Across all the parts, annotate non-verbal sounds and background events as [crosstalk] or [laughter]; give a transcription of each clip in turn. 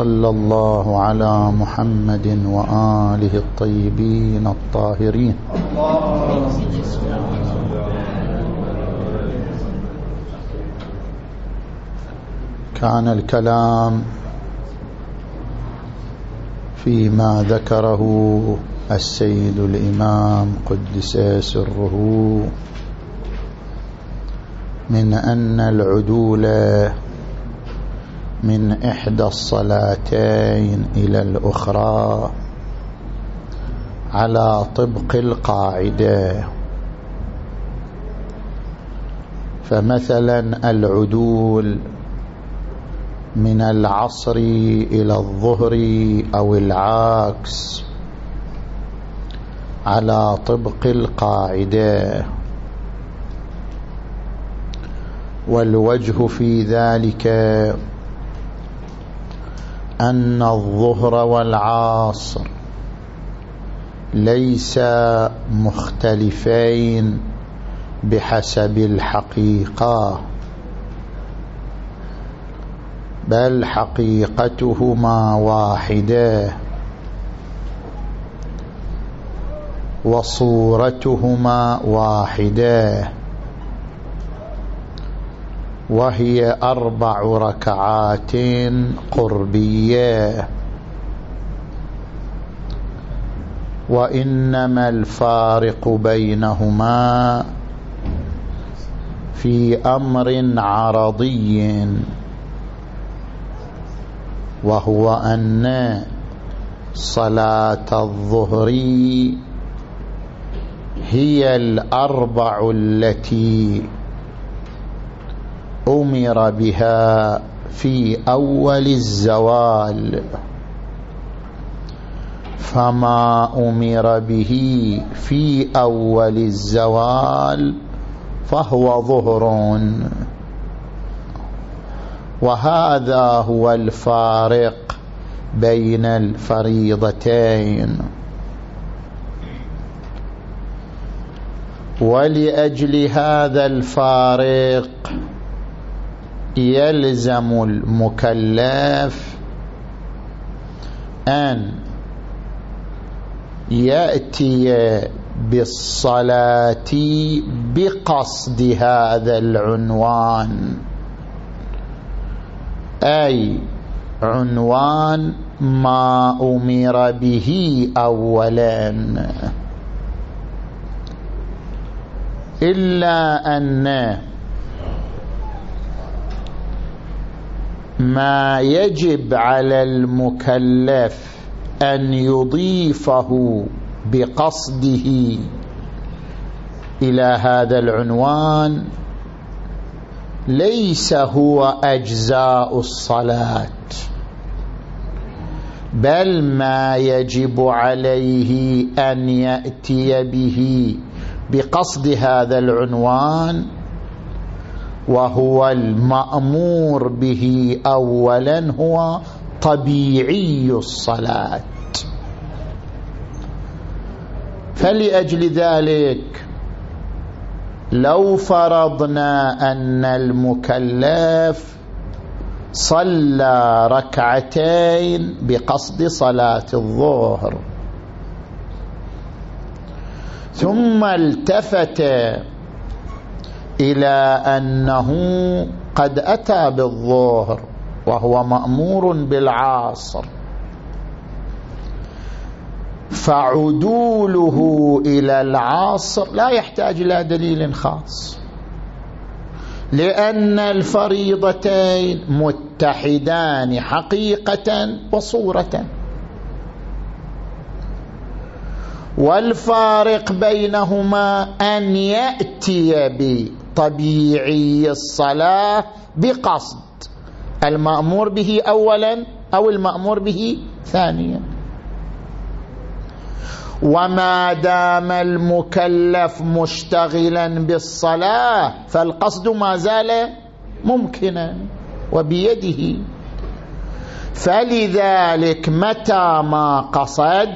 وصلى الله على محمد وآله الطيبين الطاهرين. كان الكلام فيما ذكره السيد الإمام قدس سره من أن العدول من إحدى الصلاتين إلى الأخرى على طبق القاعدة. فمثلا العدول من العصر إلى الظهر أو العكس على طبق القاعدة. والوجه في ذلك أن الظهر والعصر ليس مختلفين بحسب الحقيقة بل حقيقتهما واحدة وصورتهما واحدة. وهي أربع ركعات قربية. وإنما الفارق بينهما في أمر عرضي وهو أن صلاة الظهر هي الأربع التي أمر بها في أول الزوال. فما أمر به في أول الزوال فهو ظهر. وهذا هو الفارق بين الفريضتين. ولأجل هذا الفارق يلزم المكلف. أن يأتي بالصلاة بقصد هذا العنوان. أي عنوان ما أمر به أولا. إلا أن ما يجب على المكلف أن يضيفه بقصده إلى هذا العنوان ليس هو أجزاء الصلاة بل ما يجب عليه أن يأتي به بقصد هذا العنوان وهو المأمور به أولا هو طبيعي الصلاة. فلأجل ذلك لو فرضنا أن المكلف صلى ركعتين بقصد صلاة الظهر ثم التفت إلى أنه قد أتى بالظهر وهو مأمور بالعاصر. فعدوله إلى العاصر لا يحتاج إلى دليل خاص. لأن الفريضتين متحدان حقيقة وصورة والفارق بينهما أن يأتي بطبيعي الصلاة بقصد. المأمور به أولا أو المأمور به ثانيا. وما دام المكلف مشتغلا بالصلاة فالقصد ما زال ممكنا وبيده. فلذلك متى ما قصد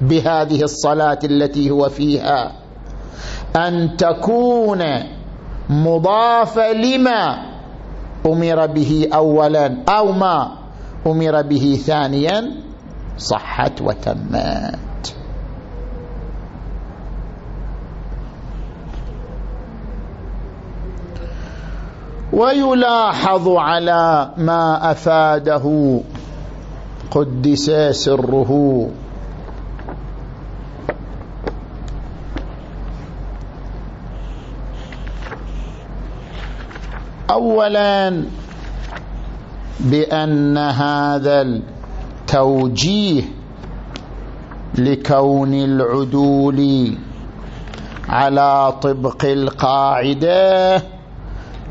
بهذه الصلاة التي هو فيها؟ أن تكون مضافة لما أمر به أولا أو ما أمر به ثانيا صحت وتمت ويلاحظ على ما أفاده قدس سره. اولا بأن هذا التوجيه لكون العدول على طبق القاعدة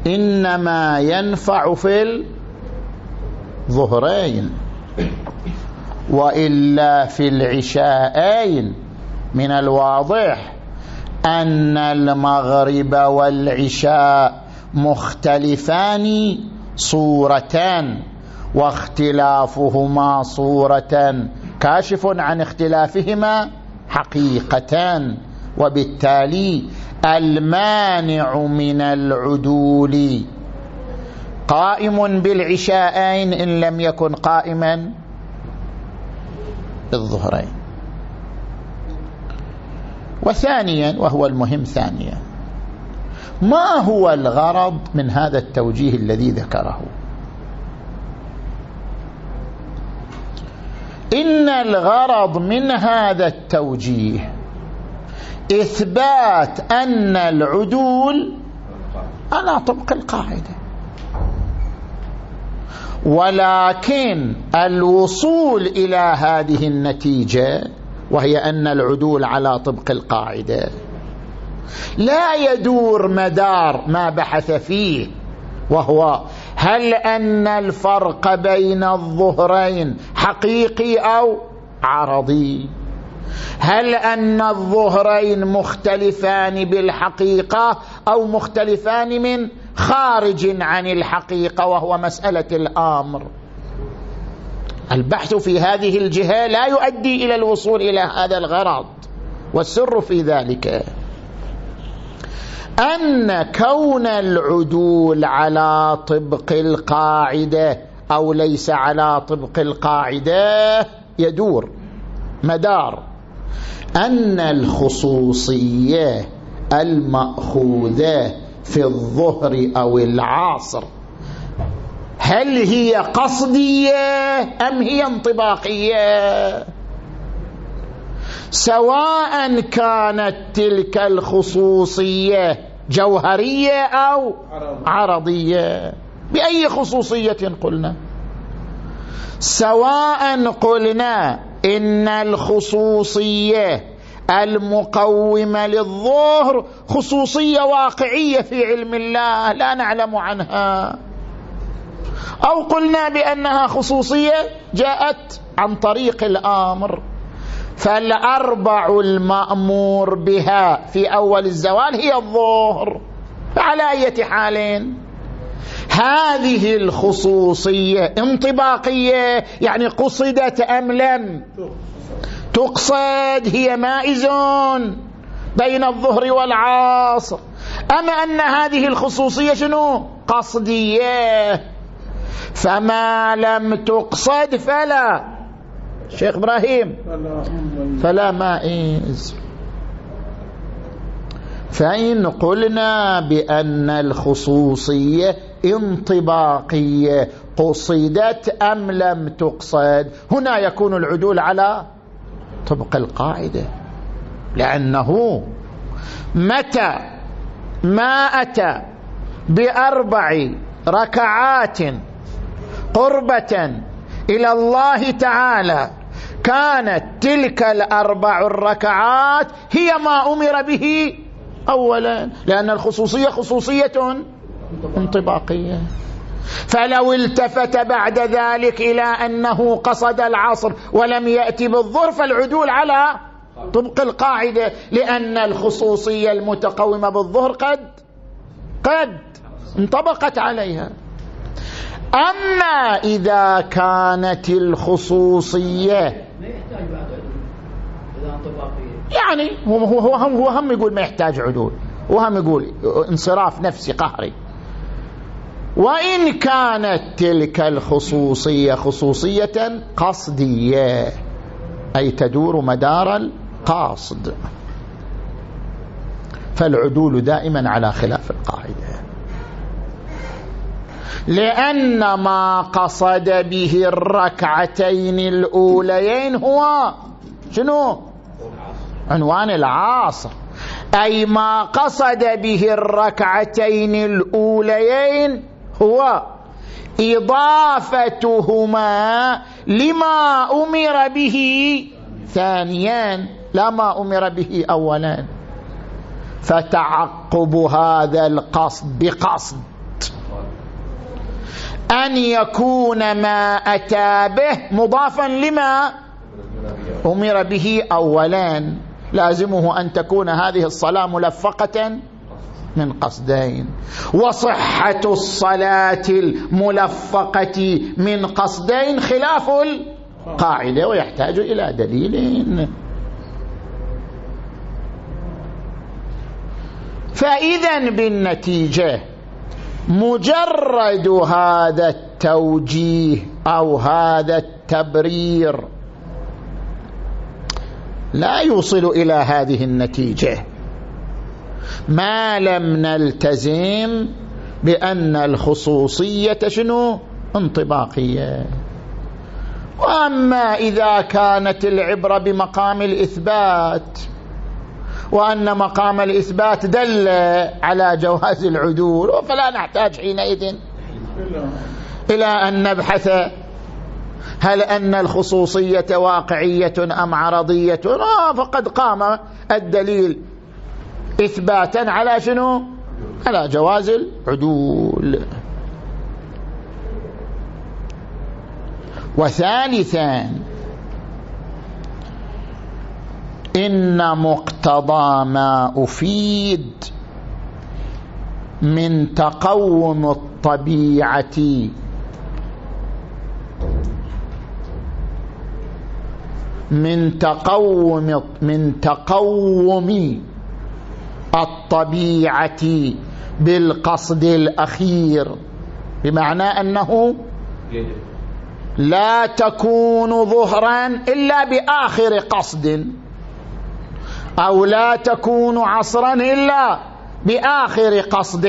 إنما ينفع في الظهرين وإلا في العشاءين. من الواضح أن المغرب والعشاء مختلفان صورتان واختلافهما صورة كاشف عن اختلافهما حقيقتان. وبالتالي المانع من العدول. قائم بالعشاءين إن لم يكن قائما بالظهرين وثانيا وهو المهم ثانيا. ما هو الغرض من هذا التوجيه الذي ذكره؟ إن الغرض من هذا التوجيه إثبات أن العدول على طبق القاعدة. ولكن الوصول إلى هذه النتيجة وهي أن العدول على طبق القاعدة لا يدور مدار ما بحث فيه وهو هل أن الفرق بين الظهرين حقيقي أو عرضي؟ هل أن الظهرين مختلفان بالحقيقة أو مختلفان من خارج عن الحقيقة وهو مسألة الأمر؟ البحث في هذه الجهة لا يؤدي إلى الوصول إلى هذا الغرض والسر في ذلك أن كون العدول على طبق القاعدة أو ليس على طبق القاعدة يدور مدار. أن الخصوصية المأخوذة في الظهر أو العصر هل هي قصدية أم هي انطباقية؟ سواء كانت تلك الخصوصية جوهرية أو عرضية. بأي خصوصية قلنا؟ سواء قلنا إن الخصوصية المقومة للظهر خصوصية واقعية في علم الله لا نعلم عنها. أو قلنا بأنها خصوصية جاءت عن طريق الآمر. فالأربع المأمور بها في أول الزوال هي الظهر. على أي حال هذه الخصوصية انطباقية يعني قصدت أم لم؟ تقصد هي مائز بين الظهر والعصر. أما أن هذه الخصوصية شنو؟ قصدية. فما لم تقصد فلا. شيخ إبراهيم. فلا مائز. فإن قلنا بأن الخصوصية انطباقية قصدت أم لم تقصد؟ هنا يكون العدول على طبق القاعدة. لأنه متى ما أتى بأربع ركعات قربة إلى الله تعالى. كانت تلك الأربع الركعات هي ما أمر به أولا لأن الخصوصية خصوصية انطباقية. فلو التفت بعد ذلك إلى أنه قصد العصر ولم يأتي بالظهر فالعدول على طبق القاعدة لأن الخصوصية المتقومة بالظهر قد قد انطبقت عليها. أما إذا كانت الخصوصية يعني هو هو هم هو هم يقول ما يحتاج عدول. وهم يقول انصراف نفسي قهري. وإن كانت تلك الخصوصية خصوصية قصدية أي تدور مدار القاصد. فالعدول دائما على خلاف القاعدة. لأن ما قصد به الركعتين الأوليين هو شنو؟ عنوان العاصر أي ما قصد به الركعتين الأوليين هو إضافتهما لما أمر به ثانيا لا ما أمر به أولا فتعقب هذا القصد بقصد. أن يكون ما أتى به مضافا لما أمر به أولا. لازمه أن تكون هذه الصلاة ملفقة من قصدين. وصحة الصلاة الملفقة من قصدين خلاف القاعدة ويحتاج إلى دليل. فإذا بالنتيجة مجرد هذا التوجيه أو هذا التبرير لا يوصل إلى هذه النتيجة. ما لم نلتزم بأن الخصوصية شنو؟ انطباقية. وأما إذا كانت العبرة بمقام الإثبات وأن مقام الإثبات دل على جواز العدول فلا نحتاج حينئذ إلى أن نبحث هل أن الخصوصية واقعية أم عرضية. آه فقد قام الدليل إثباتا على شنو؟ على جواز العدول. وثالثا إن مقتضى ما أفيد من تقوم الطبيعة. من تقوم من تقوم الطبيعة بالقصد الأخير. بمعنى أنه لا تكون ظهرا إلا بآخر قصد. أو لا تكون عصرا إلا بآخر قصد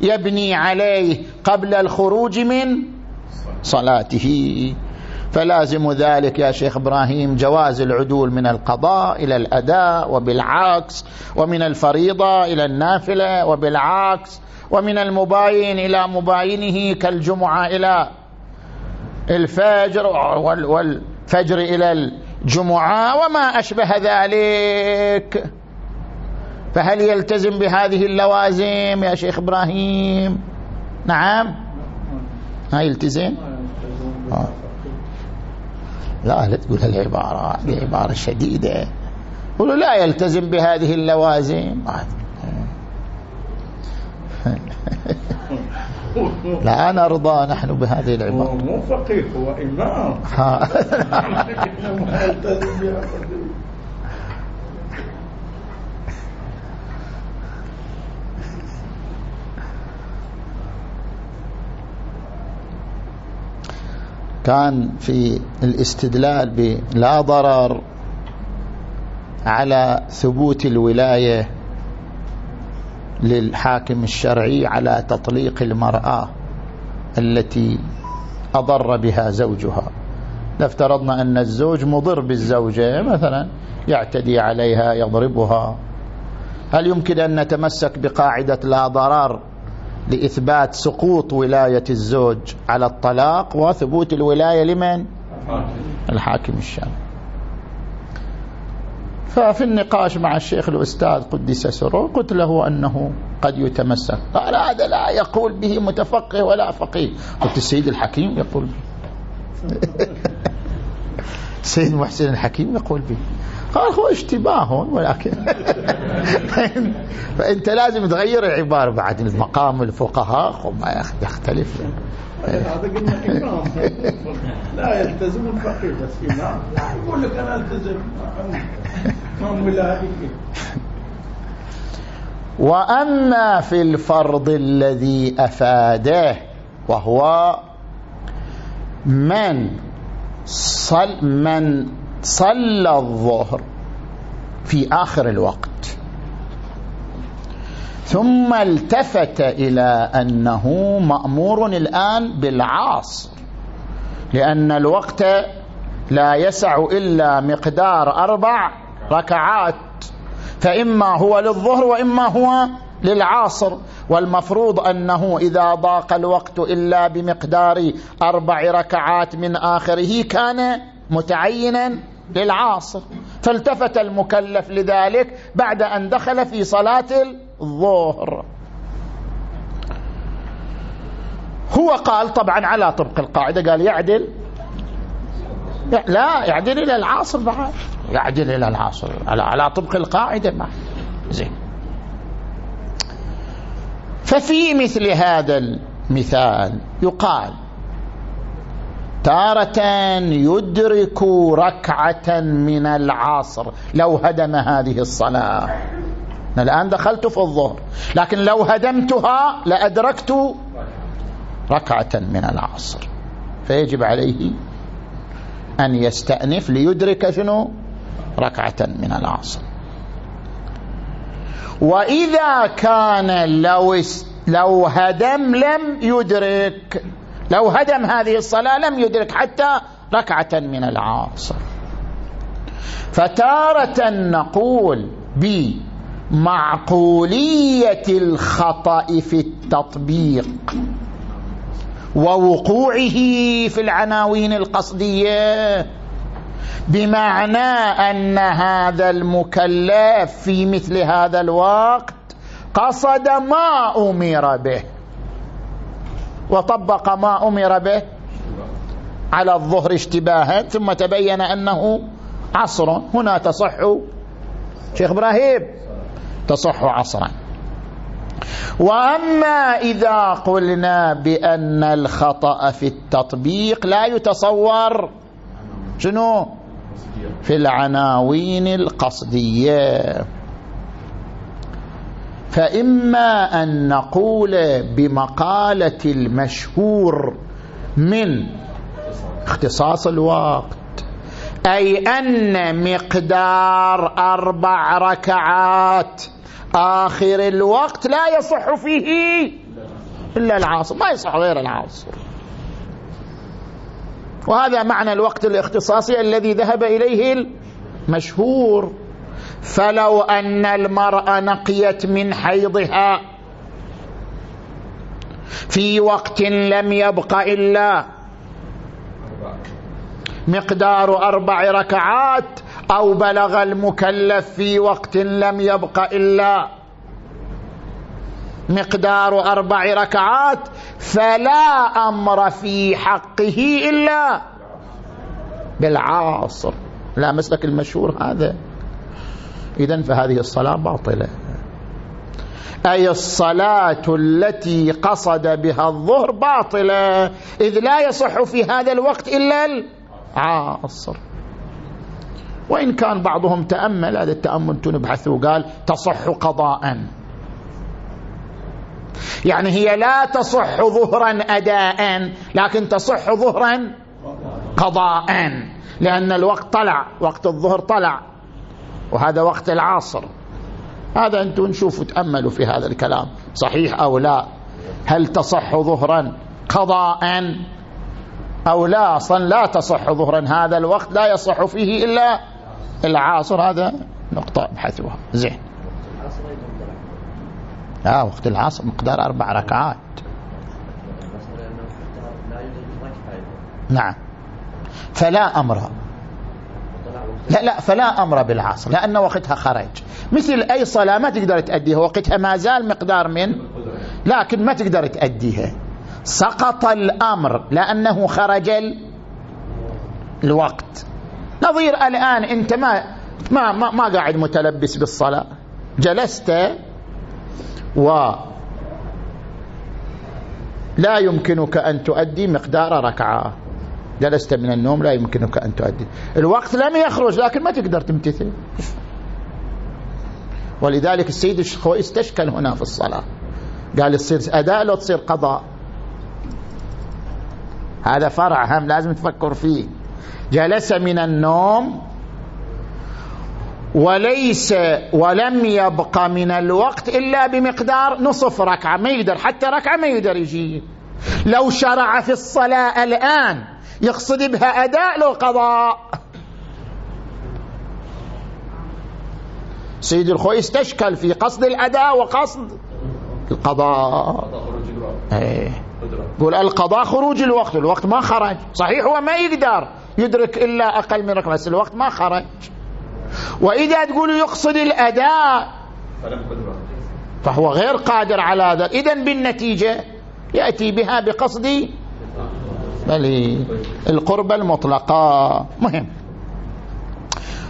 يبني عليه قبل الخروج من صلاته. فلازم ذلك يا شيخ إبراهيم جواز العدول من القضاء إلى الأداء وبالعكس ومن الفريضة إلى النافلة وبالعكس ومن المباين إلى مباينه كالجمعة إلى الفجر والفجر إلى الجمعة وما أشبه ذلك. فهل يلتزم بهذه اللوازم يا شيخ إبراهيم؟ نعم. ما يلتزم؟ آه. لا لا تقول العبارة بعبارة شديدة. قولوا لا يلتزم بهذه اللوازم. لا نرضى نحن بهذه العبارة. هو مو فقيه هو إمام. [laughs] كان في الاستدلال بلا ضرر على ثبوت الولاية للحاكم الشرعي على تطليق المرأة التي أضر بها زوجها. لافترضنا أن الزوج مضر بالزوجة مثلا يعتدي عليها يضربها. هل يمكن أن نتمسك بقاعدة لا ضرر لإثبات سقوط ولاية الزوج على الطلاق وثبوت الولاية لمن؟ الحاكم. الشام ففي النقاش مع الشيخ الأستاذ قدس سره قلت له أنه قد يتمسك. قال هذا لا يقول به متفقه ولا فقيه. قلت السيد الحكيم يقول به. [laughs] سيد محسن الحكيم يقول به. قال هو اشتباه ولكن [laughs] فإنت لازم تغير العبارة بعد. المقام الفقهاء ما يختلف. هذا قلنا إمام لا يلتزم الفقيه بس إمام يقول لك أنا ألتزم. إمام ولائي وأما في الفرض الذي أفاده وهو من صل من صلى الظهر في آخر الوقت. ثم التفت إلى أنه مأمور الآن بالعاصر لأن الوقت لا يسع إلا مقدار أربع ركعات فإما هو للظهر وإما هو للعاصر والمفروض أنه إذا ضاق الوقت إلا بمقدار أربع ركعات من آخره كان متعينا للعاصر. فالتفت المكلف لذلك بعد أن دخل في صلاة الظهر. هو قال طبعا على طبق القاعدة قال يعدل. لا يعدل إلى العاصر بعد. يعدل إلى العاصر على, على طبق القاعدة بعد زين. ففي مثل هذا المثال يقال تارة يدرك ركعة من العصر لو هدم هذه الصلاة. أنا الآن دخلت في الظهر لكن لو هدمتها لأدركت ركعة من العصر. فيجب عليه أن يستأنف ليدرك شنو؟ ركعة من العصر. وإذا كان لو لو هدم لم يدرك لو هدم هذه الصلاة لم يدرك حتى ركعة من العصر. فتارة نقول بمعقولية الخطأ في التطبيق ووقوعه في العناوين القصدية بمعنى أن هذا المكلف في مثل هذا الوقت قصد ما أمر به وطبق ما أمر به على الظهر اشتباها ثم تبين أنه عصر. هنا تصح. شيخ إبراهيم. تصح عصرا. وأما إذا قلنا بأن الخطأ في التطبيق لا يتصور شنو؟ في العناوين القصدية. فإما أن نقول بمقالة المشهور من اختصاص الوقت. أي أن مقدار أربع ركعات آخر الوقت لا يصح فيه إلا العاصر ما يصح غير العاصر وهذا معنى الوقت الاختصاصي الذي ذهب إليه المشهور. فلو أن المرأة نقيت من حيضها في وقت لم يبق إلا مقدار أربع ركعات أو بلغ المكلف في وقت لم يبق إلا مقدار أربع ركعات فلا أمر في حقه إلا بالعاصر. لا مسلك المشهور هذا. إذن فهذه الصلاة باطلة. أي الصلاة التي قصد بها الظهر باطلة. إذ لا يصح في هذا الوقت إلا العاصر وإن كان بعضهم تأمل هذا التأمل تنبحث وقال تصح قضاء. يعني هي لا تصح ظهرا أداء لكن تصح ظهرا قضاء لأن الوقت طلع وقت الظهر طلع وهذا وقت العصر هذا أنتم نشوفوا تأملوا في هذا الكلام صحيح أو لا. هل تصح ظهرا قضاء؟ أو لا أصلا لا تصح ظهرا هذا الوقت لا يصح فيه إلا العاصر. هذا نقطة ابحثوها زين. لا وقت العصر مقدار أربع ركعات. نعم. فلا أمر. لا لا فلا أمر بالعصر لأن وقتها خرج. مثل أي صلاة ما تقدر تأديها. وقتها ما زال مقدار من لكن ما تقدر تأديها. سقط الأمر لأنه خرج الوقت. نظير الآن أنت ما ما ما, ما قاعد متلبس بالصلاة. جلست و لا يمكنك أن تؤدي مقدار ركعة. جلست من النوم لا يمكنك أن تؤدي. الوقت لم يخرج لكن ما تقدر تمتثل. ولذلك السيد الشخوي استشكل هنا في الصلاة. قال تصير أداء لو تصير قضاء. هذا فرع هم لازم تفكر فيه. جلس من النوم وليس ولم يبق من الوقت إلا بمقدار نصف ركعة ما يقدر حتى ركعة ما يقدر يجي. لو شرع في الصلاة الآن يقصد بها أداء لو قضاء سيد الخوي استشكل في قصد الأداء وقصد القضاء. إيه. يقول القضاء خروج الوقت الوقت ما خرج. صحيح هو ما يقدر يدرك إلا أقل من ركعة بس الوقت ما خرج. وإذا تقول يقصد الأداء فهو غير قادر على هذا. إذا بالنتيجة يأتي بها بقصد بل القربة المطلقة مهم.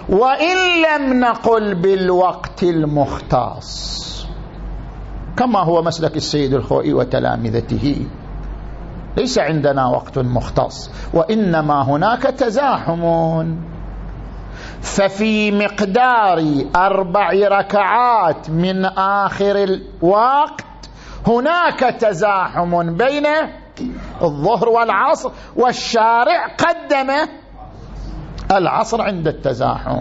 وإن لم نقل بالوقت المختص كما هو مسلك السيد الخوئي وتلامذته. ليس عندنا وقت مختص. وإنما هناك تزاحم. ففي مقدار أربع ركعات من آخر الوقت هناك تزاحم بين الظهر والعصر والشارع قدم العصر عند التزاحم.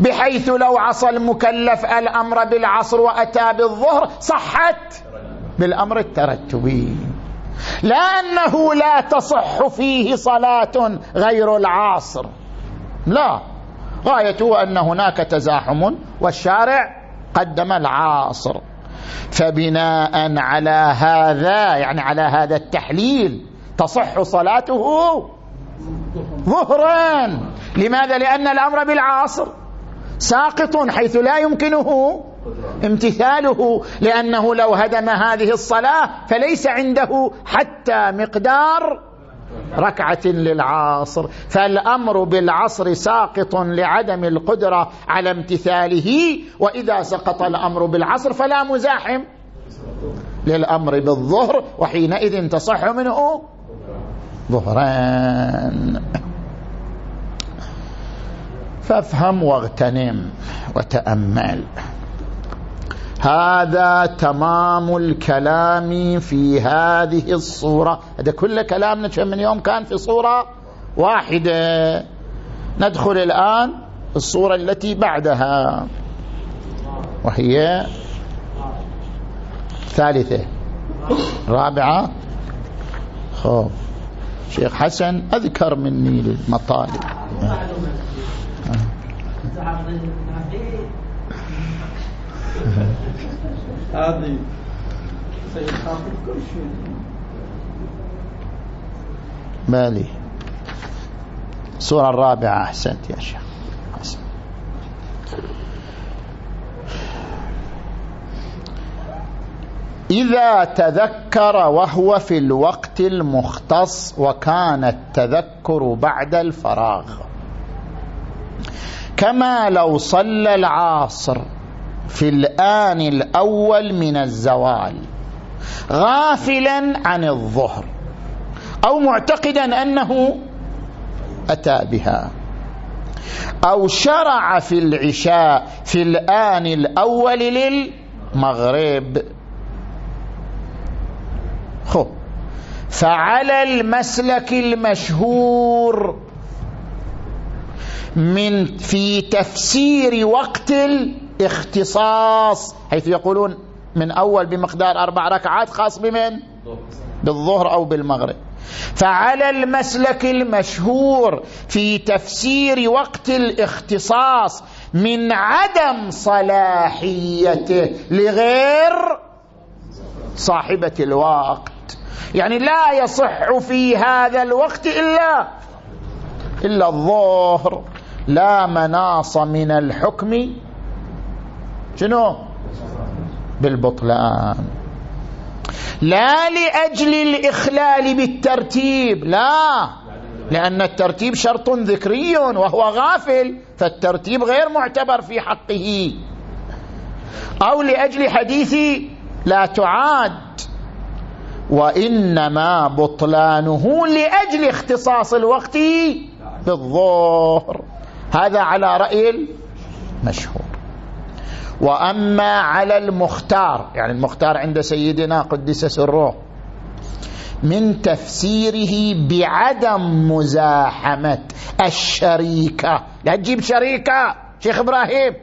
بحيث لو عصى المكلف الأمر بالعصر وأتى بالظهر صحت بالأمر الترتبي. لأنه لا تصح فيه صلاة غير العصر لا. غايته أن هناك تزاحم والشارع قدم العاصر. فبناء على هذا يعني على هذا التحليل تصح صلاته ظهرا لماذا؟ لأن الأمر بالعاصر ساقط حيث لا يمكنه امتثاله لأنه لو هدم هذه الصلاة فليس عنده حتى مقدار ركعة للعصر فالأمر بالعصر ساقط لعدم القدرة على امتثاله وإذا سقط الأمر بالعصر فلا مزاحم للأمر بالظهر وحينئذ تصح منه ظهران. فافهم واغتنم وتأمل. هذا تمام الكلام في هذه الصورة. هذا كل كلامنا من يوم كان في صورة واحدة. ندخل الآن الصورة التي بعدها. وهي ثالثة. رابعة. خب شيخ حسن أذكر مني للمطالب هذه سيد خاطب كل شيء. مالي. الصورة الرابعة أحسنت يا شيخ. إذا تذكر وهو في الوقت المختص وكان التذكر بعد الفراغ. كما لو صلى العاصر في الآن الأول من الزوال غافلا عن الظهر أو معتقدا أنه أتى بها أو شرع في العشاء في الآن الأول للمغرب. خب فعلى المسلك المشهور من في تفسير وقت الاختصاص حيث يقولون من أول بمقدار أربع ركعات خاص بمن؟ بالظهر أو بالمغرب. فعلى المسلك المشهور في تفسير وقت الاختصاص من عدم صلاحيته لغير صاحبة الوقت. يعني لا يصح في هذا الوقت إلا إلا الظهر. لا مناص من الحكم شنو؟ بالبطلان. لا لأجل الإخلال بالترتيب لا. لأن الترتيب شرط ذكري وهو غافل فالترتيب غير معتبر في حقه. أو لأجل حديث لا تعاد. وإنما بطلانه لأجل اختصاص الوقت بالظهر. هذا على رأي المشهور. وأما على المختار يعني المختار عند سيدنا قدس سره من تفسيره بعدم مزاحمة الشريكة. لا تجيب شريكة شيخ إبراهيم.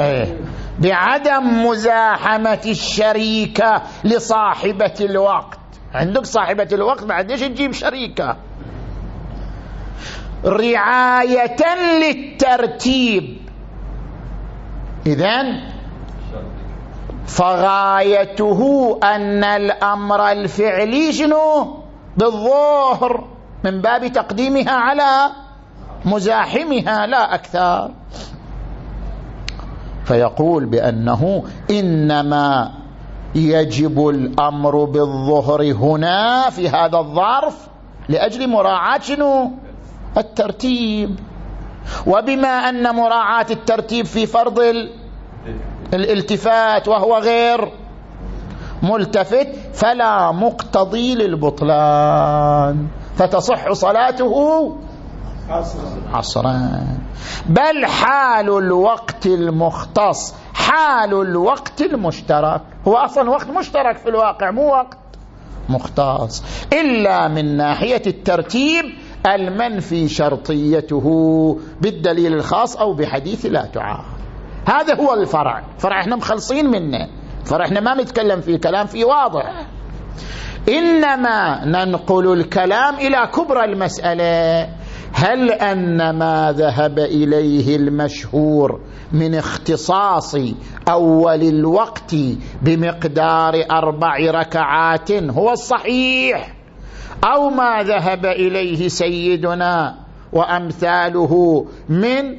إيه. بعدم مزاحمة الشريكة لصاحبة الوقت. عندك صاحبة الوقت ما عندش تجيب شريكة. رعاية للترتيب. إذن فغايته أن الأمر الفعلي شنو؟ بالظهر من باب تقديمها على مزاحمها لا أكثر. فيقول بأنه إنما يجب الأمر بالظهر هنا في هذا الظرف لأجل مراعاة شنو؟ الترتيب. وبما أن مراعاة الترتيب في فرض الالتفات وهو غير ملتفت فلا مقتضي للبطلان فتصح صلاته عصرا بل حال الوقت المختص حال الوقت المشترك. هو أصلا وقت مشترك في الواقع مو وقت مختص. إلا من ناحية الترتيب المنفي شرطيته بالدليل الخاص أو بحديث لا تعارض هذا هو الفرع. فرع إحنا مخلصين منه. فرع إحنا ما نتكلم فيه كلام فيه واضح. إنما ننقل الكلام إلى كبرى المسألة. هل أن ما ذهب إليه المشهور من اختصاص أول الوقت بمقدار أربع ركعات هو الصحيح؟ أو ما ذهب إليه سيدنا وأمثاله من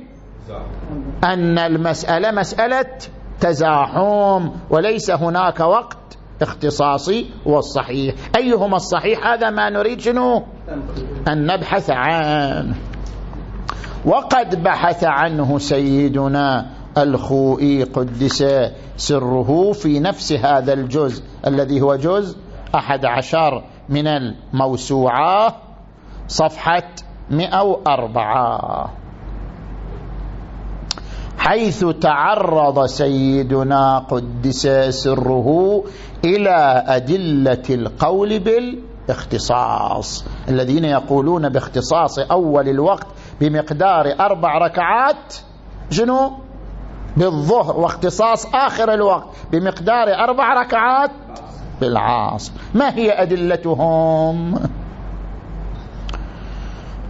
أن المسألة مسألة تزاحم وليس هناك وقت اختصاصي والصحيح. أيهما الصحيح هذا ما نريد شنو؟ أن نبحث عنه. وقد بحث عنه سيدنا الخوئي قدس سره في نفس هذا الجزء الذي هو جزء أحد عشر من الموسوعة صفحة 104 حيث تعرض سيدنا قدس سره إلى أدلة القول بالاختصاص الذين يقولون باختصاص أول الوقت بمقدار أربع ركعات جنو بالظهر واختصاص آخر الوقت بمقدار أربع ركعات. بالعاصر ما هي أدلتهم؟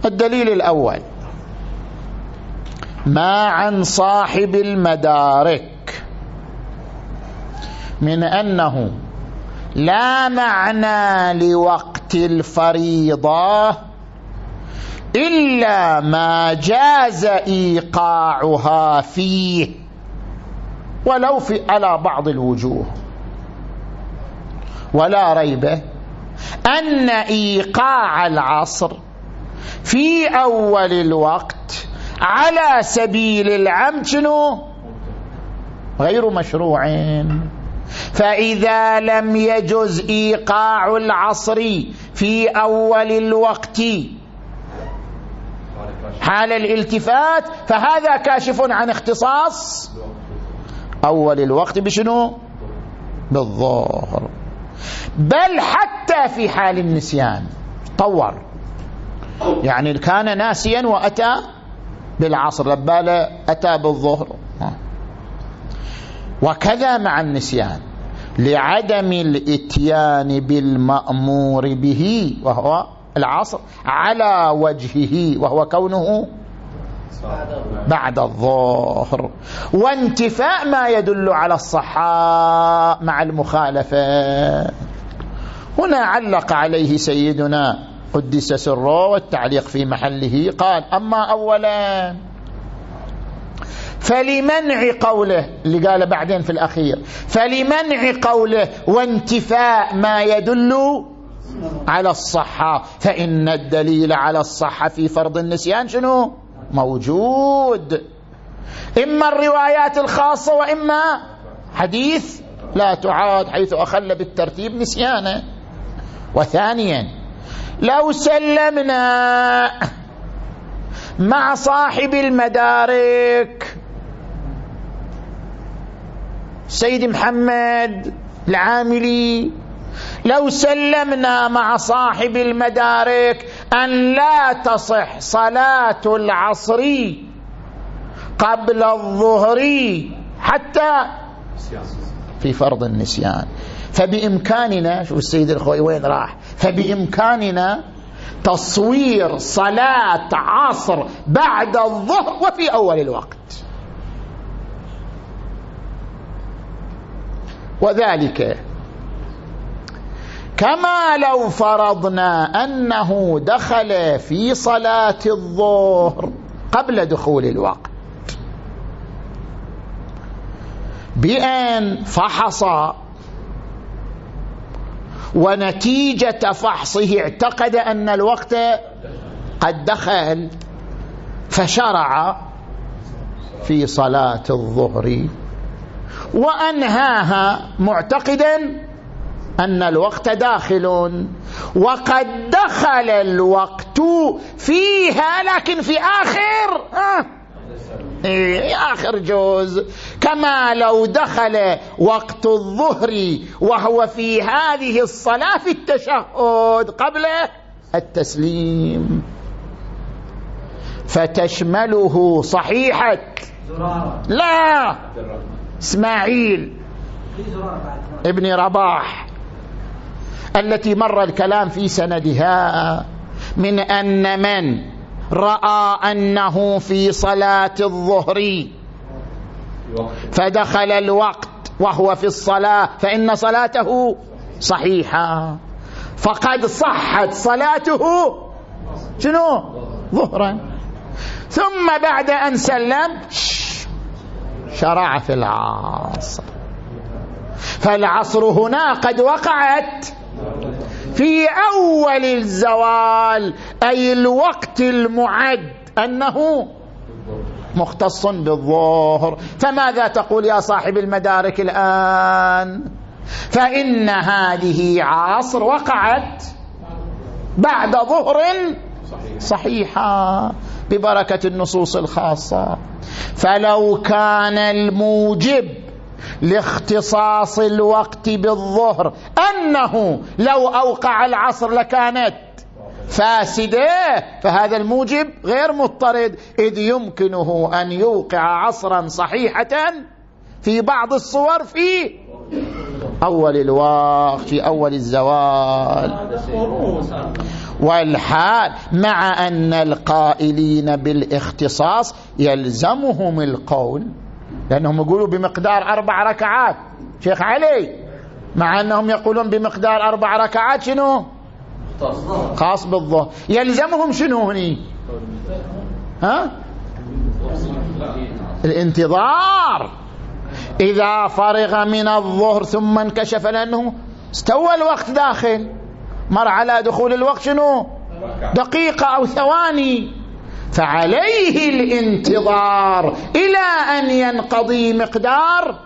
الدليل الأول. ما عن صاحب المدارك. من أنه لا معنى لوقت الفريضة إلا ما جاز إيقاعها فيه ولو في على بعض الوجوه. ولا ريب. أن إيقاع العصر في أول الوقت على سبيل العمد شنو؟ غير مشروع فإذا لم يجز إيقاع العصر في أول الوقت حال الالتفات فهذا كاشف عن اختصاص أول الوقت بشنو؟ بالظهر. بل حتى في حال النسيان. طور. يعني كان ناسيا وأتى بالعصر. لبالة أتى بالظهر. وكذا مع النسيان. لعدم الإتيان بالمأمور به وهو العصر على وجهه وهو كونه بعد الظهر. وانتفاء ما يدل على الصحاء مع المخالفة. هنا علق عليه سيدنا قدس سره والتعليق في محله. قال أما أولا فلمنع قوله اللي قال بعدين في الأخير فلمنع قوله وانتفاء ما يدل على الصحة. فإن الدليل على الصحة في فرض النسيان شنو؟ موجود. إما الروايات الخاصة وإما حديث لا تعاد حيث أخل بالترتيب نسيانه وثانيا لو سلمنا مع صاحب المدارك سيد محمد العاملي لو سلمنا مع صاحب المدارك أن لا تصح صلاة العصر قبل الظهر حتى في فرض النسيان. فبإمكاننا شوف السيد الخوي وين راح؟ فبإمكاننا تصوير صلاة عصر بعد الظهر وفي أول الوقت. وذلك كما لو فرضنا أنه دخل في صلاة الظهر قبل دخول الوقت. بأن فحص ونتيجة فحصه اعتقد أن الوقت قد دخل فشرع في صلاة الظهر وأنهاها معتقدا أن الوقت داخل وقد دخل الوقت فيها لكن في آخر إيه آخر جزء كما لو دخل وقت الظهر وهو في هذه الصلاة في التشهد قبل التسليم فتشمله صحيحة لا. إسماعيل. ابن رباح. التي مر الكلام في سندها من أن من رأى أنه في صلاة الظهر فدخل الوقت وهو في الصلاة فإن صلاته صحيحة. فقد صحت صلاته شنو؟ ظهرا. ثم بعد أن سلم شرع في العصر. فالعصر هنا قد وقعت في أول الزوال أي الوقت المعد أنه مختص بالظهر. فماذا تقول يا صاحب المدارك الآن؟ فإن هذه عصر وقعت بعد ظهر صحيحة ببركة النصوص الخاصة. فلو كان الموجب لاختصاص الوقت بالظهر. أنه لو أوقع العصر لكانت فاسدة فهذا الموجب غير مضطرد. إذ يمكنه أن يوقع عصرا صحيحة في بعض الصور في أول الوقت في أول الزوال. والحال مع أن القائلين بالإختصاص يلزمهم القول لأنهم يقولوا بمقدار أربع ركعات. شيخ علي مع أنهم يقولون بمقدار أربع ركعات شنو؟ خاص بالظهر. يلزمهم شنو هني؟ ها؟ الانتظار. إذا فرغ من الظهر ثم انكشف لأنه استوى الوقت داخل مر على دخول الوقت شنو؟ دقيقة أو ثواني. فعليه الانتظار إلى أن ينقضي مقدار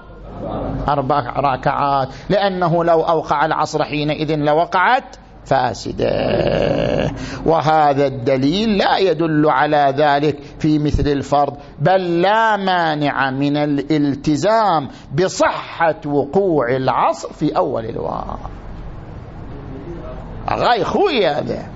أربع ركعات لأنه لو أوقع العصر حينئذ لوقعت فاسدة. وهذا الدليل لا يدل على ذلك في مثل الفرض بل لا مانع من الالتزام بصحة وقوع العصر في أول الوقت. غاي خوي هذا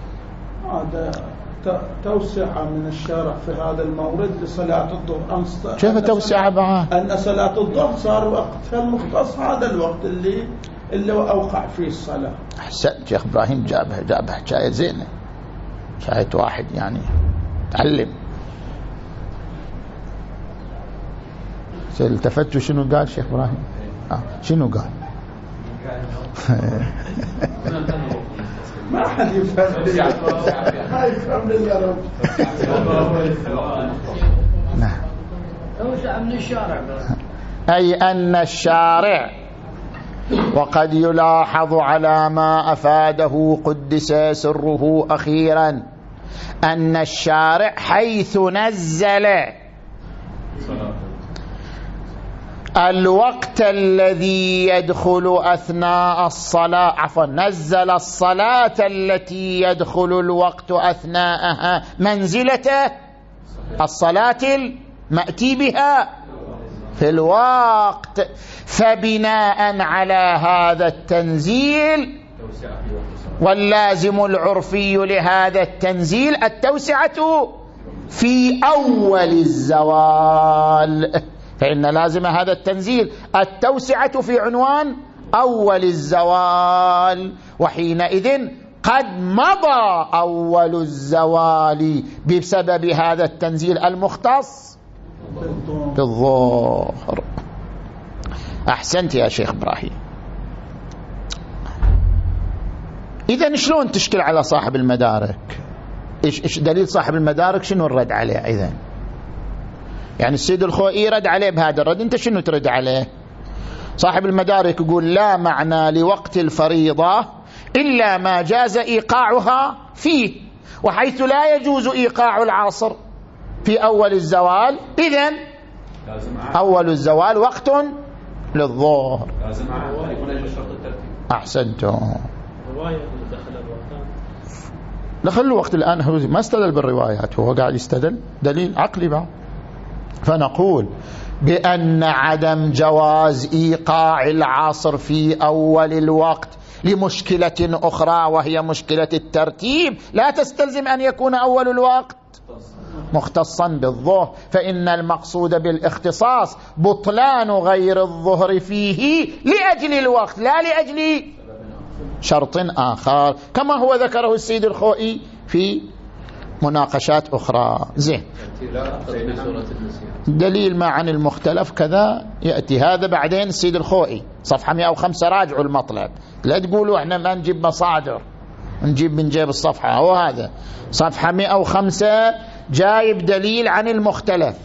توسعة من الشارع في هذا المورد لصلاة الظهر. كيف توسعة بعد؟ أن صلاة الظهر صار وقتها المختص هذا الوقت اللي اللي أوقع فيه الصلاة. أحسنت شيخ إبراهيم جابها جابها حكاية زينة. حكاية واحد يعني. تعلم. التفتوا شنو قال شيخ إبراهيم؟ آه. شنو قال؟ [laughs] [laughs] ما حد يفهم ما يفهم الا نعم. توسع من الشارع أي أن الشارع وقد يلاحظ على ما أفاده قدس سره أخيرا أن الشارع حيث نزل. الوقت الذي يدخل أثناء الصلاة عفوا نزل الصلاة التي يدخل الوقت أثناءها منزلة الصلاة المأتي بها في الوقت. فبناء على هذا التنزيل واللازم العرفي لهذا التنزيل التوسعة في أول الزوال. فإن لازم هذا التنزيل التوسعة في عنوان أول الزوال وحينئذ قد مضى أول الزوال بسبب هذا التنزيل المختص بالظهر أحسنت يا شيخ إبراهيم. إذا شلون تشكل على صاحب المدارك؟ إيش, دليل صاحب المدارك؟ شنو الرد عليه إذا يعني السيد الخوئي رد عليه بهذا الرد. أنت شنو ترد عليه؟ صاحب المدارك يقول لا معنى لوقت الفريضة إلا ما جاز إيقاعها فيه وحيث لا يجوز إيقاع العصر في أول الزوال. إذن أول الزوال وقت للظهر. أحسنتم. دخل الوقت الآن. ما استدل بالروايات هو قاعد يستدل. دليل عقلي بعض فنقول بأن عدم جواز إيقاع العصر في أول الوقت لمشكلة أخرى وهي مشكلة الترتيب لا تستلزم أن يكون أول الوقت. مختصا بالظهر فإن المقصود بالاختصاص بطلان غير الظهر فيه لأجل الوقت لا لأجل شرط آخر كما هو ذكره السيد الخوئي في مناقشات أخرى. زين. دليل ما عن المختلف كذا يأتي. هذا بعدين السيد الخوئي. صفحة 105 راجعوا المطلب. لا تقولوا إحنا ما نجيب مصادر. نجيب من جيب الصفحة. هو هذا. صفحة 105 جايب دليل عن المختلف.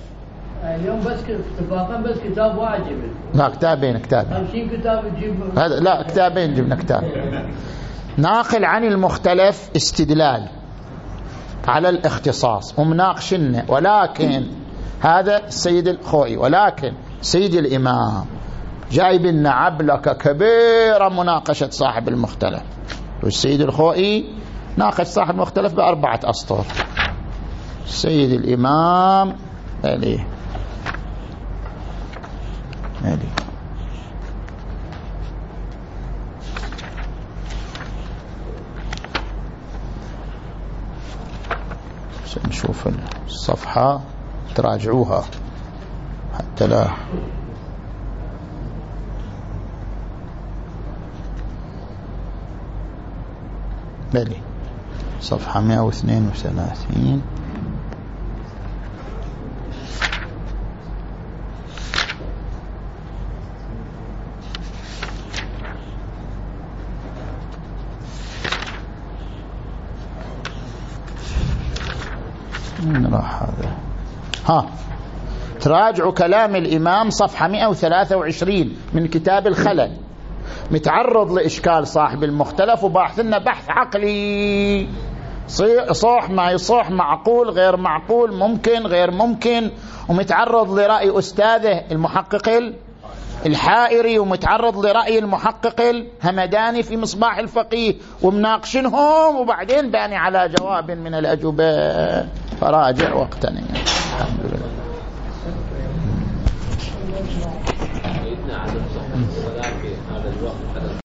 اليوم بس اتفاقا بس كتاب واجب. لا كتابين كتاب. 50 كتاب تجيب. هذا لا كتابين جبنا كتاب. ناقل عن المختلف استدلال. على الاختصاص. ومناقشنا ولكن هذا السيد الخوئي ولكن سيد الإمام جايب لنا عبلكة كبيرة مناقشة صاحب المختلف. والسيد الخوئي ناقش صاحب المختلف بأربعة أسطر. السيد الإمام عليه عليه نشوف الصفحة تراجعوها حتى لا. بلي. صفحة 132 من راح هذا ها. تراجعوا كلام الإمام صفحة 123 من كتاب الخلل. متعرض لإشكال صاحب المختلف وباحث لنا بحث عقلي. صح ما يصح معقول غير معقول ممكن غير ممكن. ومتعرض لرأي أستاذه المحقق الحائري ومتعرض لرأي المحقق الهمداني في مصباح الفقيه. ومناقشنهم وبعدين باني على جواب من الأجوبة. فراجع وقتني الحمد لله.